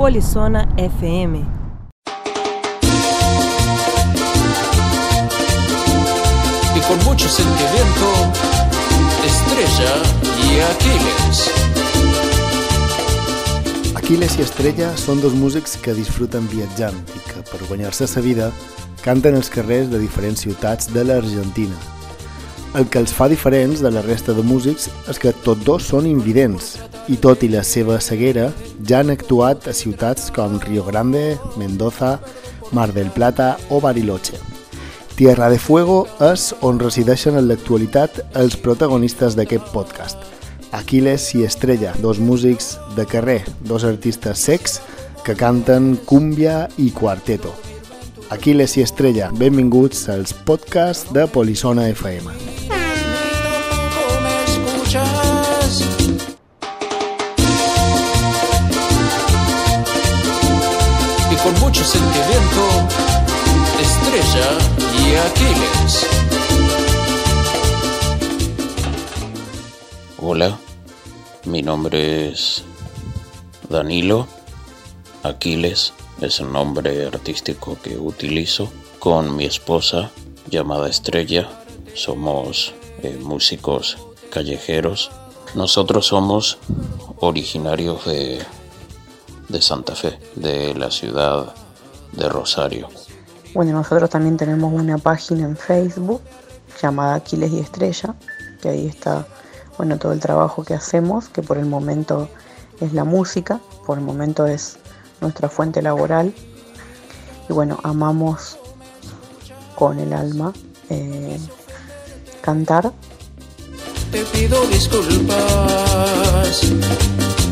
Polizona FM. Y con mucho sentimiento, Estrella y Aquiles. Aquiles i Estrella són dos músics que disfruten viatjant i que, per guanyar-se la vida, canten als carrers de diferents ciutats de l'Argentina. El que els fa diferents de la resta de músics és que tots dos són invidents i tot i la seva ceguera ja han actuat a ciutats com Rio Grande, Mendoza, Mar del Plata o Bariloche. Tierra de Fuego és on resideixen en l'actualitat els protagonistes d'aquest podcast. Aquiles i Estrella, dos músics de carrer, dos artistes secs que canten cúmbia i quarteto. Aquiles i Estrella, benvinguts als podcasts de Polissona FM. Con mucho sentimiento, Estrella y Aquiles. Hola, mi nombre es Danilo. Aquiles es el nombre artístico que utilizo con mi esposa llamada Estrella. Somos eh, músicos callejeros. Nosotros somos originarios de, de Santa Fe, de la ciudad de Rosario. Bueno, nosotros también tenemos una página en Facebook llamada Aquiles y Estrella, que ahí está bueno todo el trabajo que hacemos, que por el momento es la música, por el momento es nuestra fuente laboral. Y bueno, amamos con el alma eh, cantar. Te pido disculpas,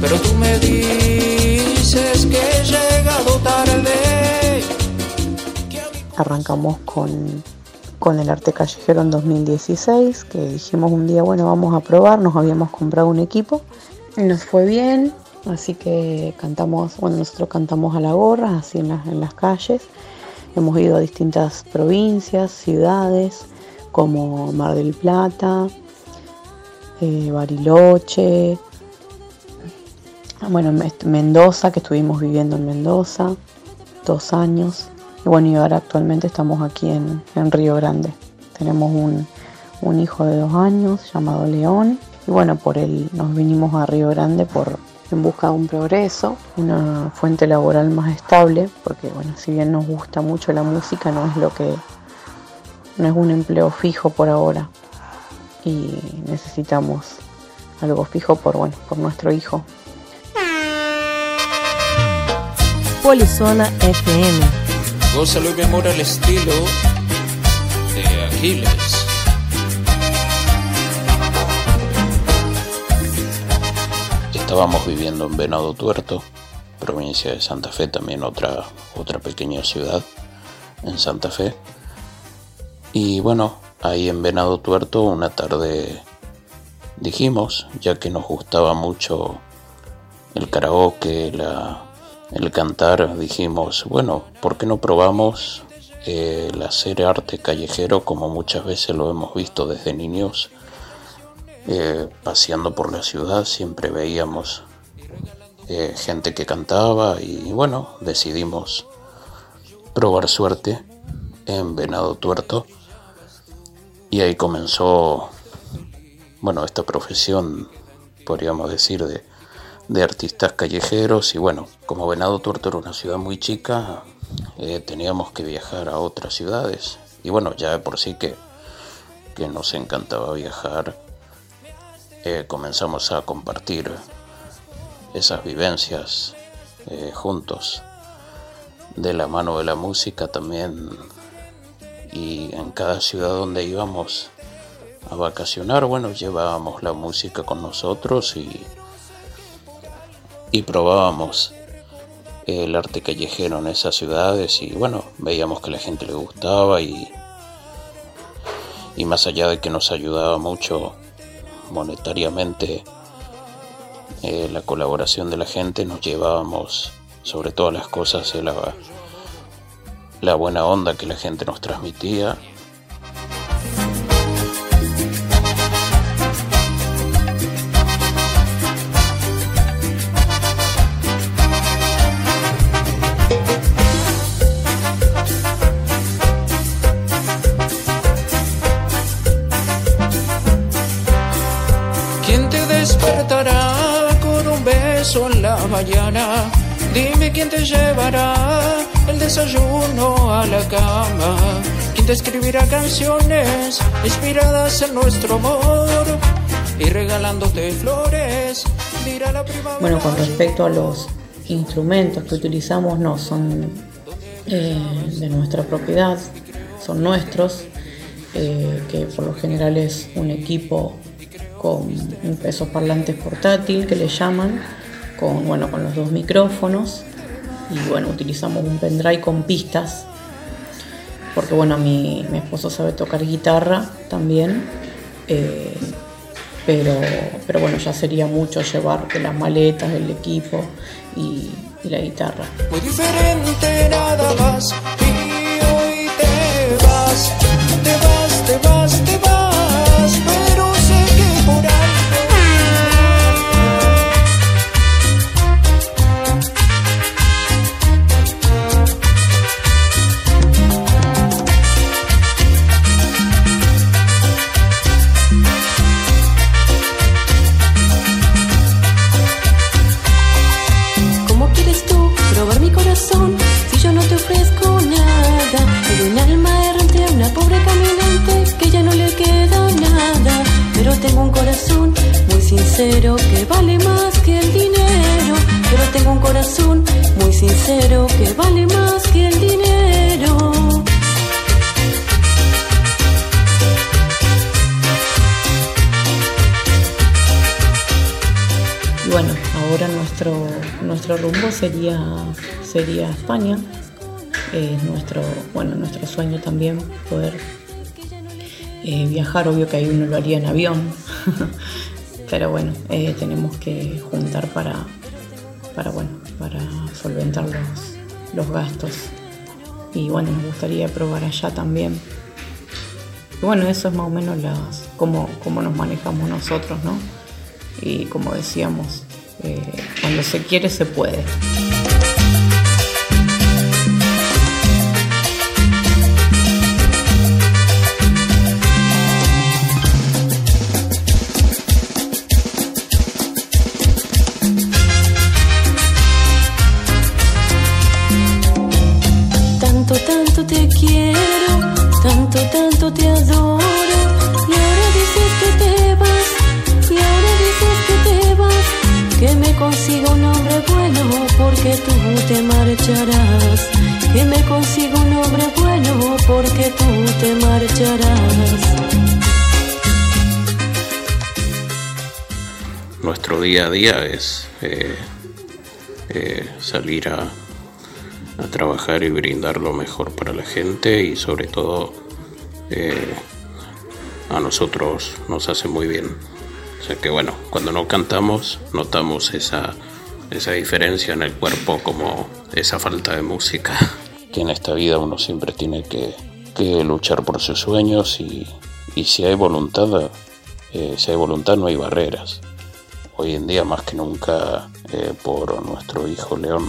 pero tú me dices que he llegado tarde. Arrancamos con, con el arte callejero en 2016, que dijimos un día, bueno, vamos a probar, nos habíamos comprado un equipo y nos fue bien, así que cantamos, bueno, nosotros cantamos a la gorra, así en las, en las calles. Hemos ido a distintas provincias, ciudades, como Mar del Plata, eh, Bariloche, bueno, Me- Mendoza, que estuvimos viviendo en Mendoza dos años. Y bueno, y ahora actualmente estamos aquí en, en Río Grande. Tenemos un, un hijo de dos años llamado León. Y bueno, por él nos vinimos a Río Grande por, en busca de un progreso, una fuente laboral más estable, porque bueno, si bien nos gusta mucho la música, no es lo que no es un empleo fijo por ahora. Y necesitamos algo fijo por bueno, por nuestro hijo. Polizona FM. Gózalo y mi amor al estilo de Aquiles. Estábamos viviendo en Venado Tuerto, provincia de Santa Fe, también otra, otra pequeña ciudad en Santa Fe. Y bueno, ahí en Venado Tuerto una tarde dijimos, ya que nos gustaba mucho el karaoke, la, el cantar, dijimos, bueno, ¿por qué no probamos eh, el hacer arte callejero como muchas veces lo hemos visto desde niños? Eh, paseando por la ciudad siempre veíamos eh, gente que cantaba y bueno, decidimos probar suerte en Venado Tuerto y ahí comenzó, bueno, esta profesión, podríamos decir, de, de artistas callejeros. Y bueno, como Venado Tuerto era una ciudad muy chica, eh, teníamos que viajar a otras ciudades. Y bueno, ya de por sí que, que nos encantaba viajar eh, comenzamos a compartir esas vivencias eh, juntos de la mano de la música también y en cada ciudad donde íbamos a vacacionar bueno llevábamos la música con nosotros y y probábamos el arte callejero en esas ciudades y bueno veíamos que la gente le gustaba y y más allá de que nos ayudaba mucho monetariamente eh, la colaboración de la gente nos llevábamos sobre todas las cosas eh, la, la buena onda que la gente nos transmitía. ¿Quién te despertará con un beso en la mañana? Dime quién te llevará el desayuno a la cama. Quién te escribirá canciones inspiradas en nuestro amor y regalándote flores. Dirá la primavera. Bueno, con respecto a los instrumentos que utilizamos, no, son eh, de nuestra propiedad, son nuestros, eh, que por lo general es un equipo con un peso parlante portátil que le llaman, con, bueno, con los dos micrófonos y bueno, utilizamos un pendrive con pistas, porque bueno, mi, mi esposo sabe tocar guitarra también, eh, pero, pero bueno, ya sería mucho llevar las maletas, el equipo y, y la guitarra. Muy diferente nada más. Tengo un corazón muy sincero que vale más que el dinero. Pero tengo un corazón muy sincero que vale más que el dinero. Bueno, ahora nuestro, nuestro rumbo sería, sería España. Es nuestro, bueno, nuestro sueño también poder eh, viajar. Obvio que ahí uno lo haría en avión. Pero bueno, eh, tenemos que juntar para, para, bueno, para solventar los, los gastos. Y bueno, nos gustaría probar allá también. Y bueno, eso es más o menos las, cómo, cómo nos manejamos nosotros, ¿no? Y como decíamos, eh, cuando se quiere se puede. Porque tú te marcharás. Que me consiga un hombre bueno, porque tú te marcharás. Nuestro día a día es eh, eh, salir a, a trabajar y brindar lo mejor para la gente y sobre todo eh, a nosotros nos hace muy bien. O sea que bueno, cuando no cantamos notamos esa, esa diferencia en el cuerpo como esa falta de música. Que en esta vida uno siempre tiene que, luchar por sus sueños y, y si hay voluntad, eh, si hay voluntad no hay barreras. Hoy en día más que nunca eh, por nuestro hijo León.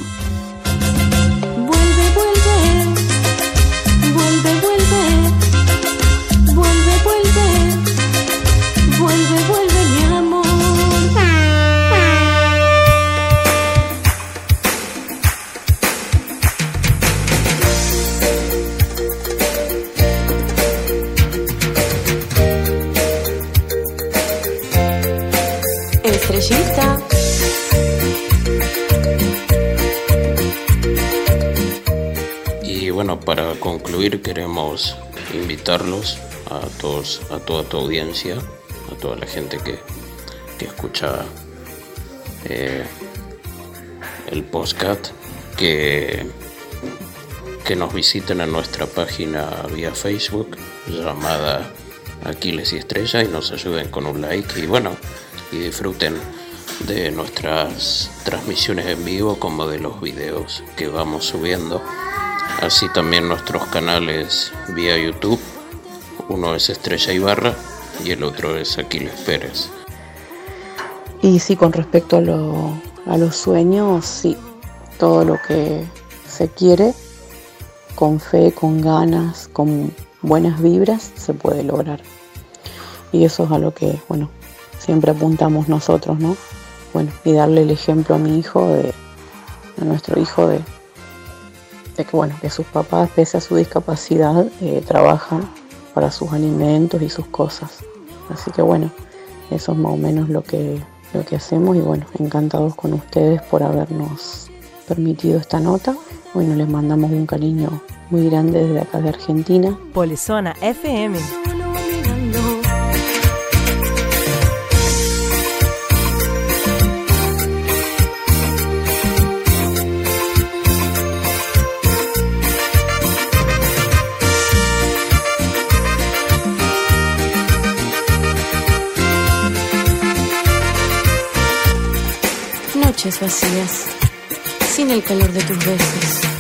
Y bueno, para concluir queremos invitarlos a todos, a toda tu audiencia, a toda la gente que, que escucha eh, el podcast, que, que nos visiten en nuestra página vía Facebook llamada Aquiles y Estrella y nos ayuden con un like. Y bueno, y disfruten de nuestras transmisiones en vivo como de los videos que vamos subiendo. Así también nuestros canales vía YouTube. Uno es Estrella Ibarra y el otro es Aquiles Pérez. Y sí, con respecto a, a los sueños, sí, todo lo que se quiere, con fe, con ganas, con buenas vibras, se puede lograr. Y eso es a lo que, bueno, siempre apuntamos nosotros, ¿no? bueno, y darle el ejemplo a mi hijo, de, a nuestro hijo, de, que bueno, que sus papás, pese a su discapacidad, eh, trabajan para sus alimentos y sus cosas. Así que bueno, eso es más o menos lo que, lo que hacemos y bueno, encantados con ustedes por habernos permitido esta nota. Bueno, les mandamos un cariño muy grande desde acá de Argentina. Polizona FM. Vacías, sin el calor de tus besos